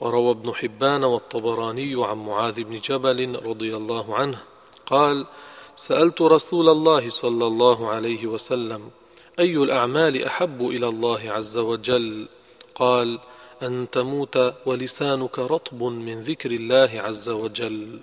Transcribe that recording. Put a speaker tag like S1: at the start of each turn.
S1: وروى ابن حبان والطبراني عن معاذ بن جبل رضي الله عنه قال سألت رسول الله صلى الله عليه وسلم أي الأعمال أحب إلى الله عز وجل؟ قال أن تموت ولسانك رطب من ذكر الله عز وجل.